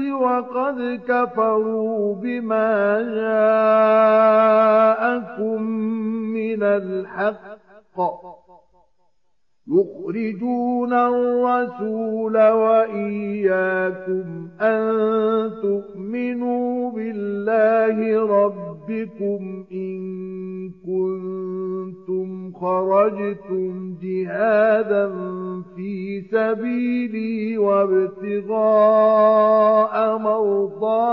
وقد كفروا بما جاءكم من الحق يخرجون الرسول وإياكم أن تؤمنوا بالله ربكم إن كنتم خرجتم جهادا في سبيلي وابتغاء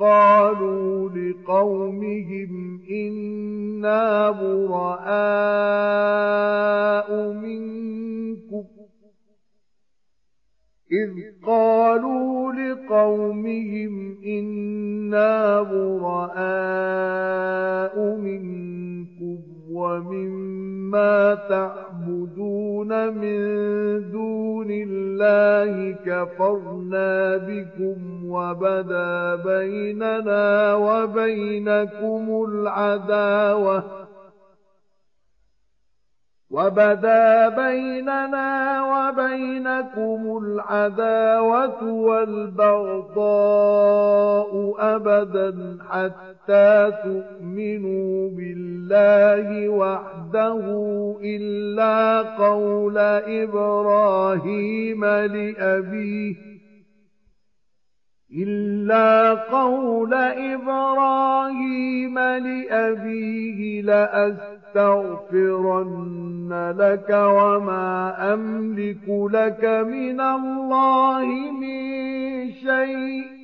قالوا لقومهم إنا براء منكم إذ قالوا لقومهم إنا براء منكم ومما تعبدون من دون الله كفرنا بكم وبدا بيننا وبينكم العداوة وبدا بيننا وبينكم العداوة والبغضاء أبدا حتى تؤمنوا بالله وحده إلا قول إبراهيم لأبيه إلا قول إبراهيم لأبيه لأستغفرن لك وما أملك لك من الله من شيء.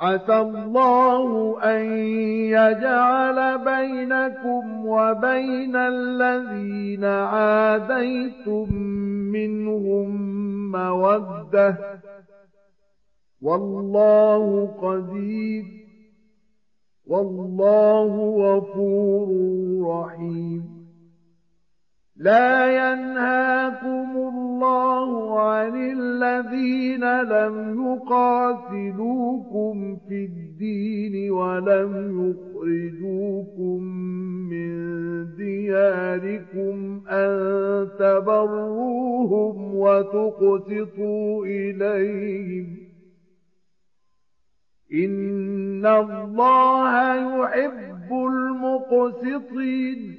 عسى الله أن يجعل بينكم وبين الذين عاديتم منهم مودة. والله قدير. والله غفور رحيم. لا ينهاكم الله عن الذين لم يقاتلوكم في الدين ولم يخرجوكم من دياركم أن تبروهم وتقسطوا إليهم. إن الله يحب المقسطين.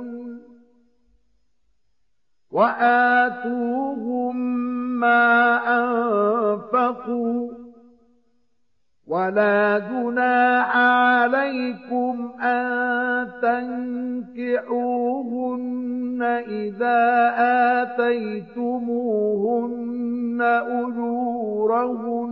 وآتوهم ما أنفقوا ولا جناح عليكم أن تنكحوهن إذا آتيتموهن أجورهن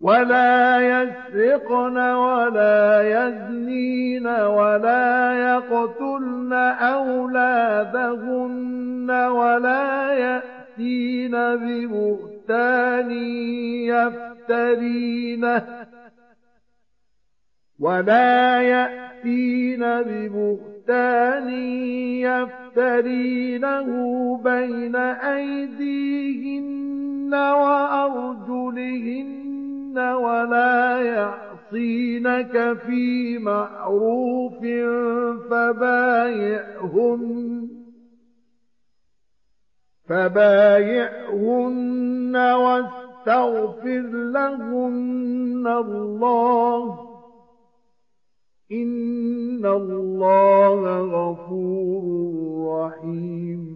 ولا يسرقن ولا يزنين ولا يقتلن أولادهن ولا يأتين ببهتان يفترينه ولا يأتين ببهتان يفترينه بين أيديهن وأرجلهن ولا يعصينك في معروف فبايعهن فبايعهن واستغفر لهن الله. إن الله غفور رحيم.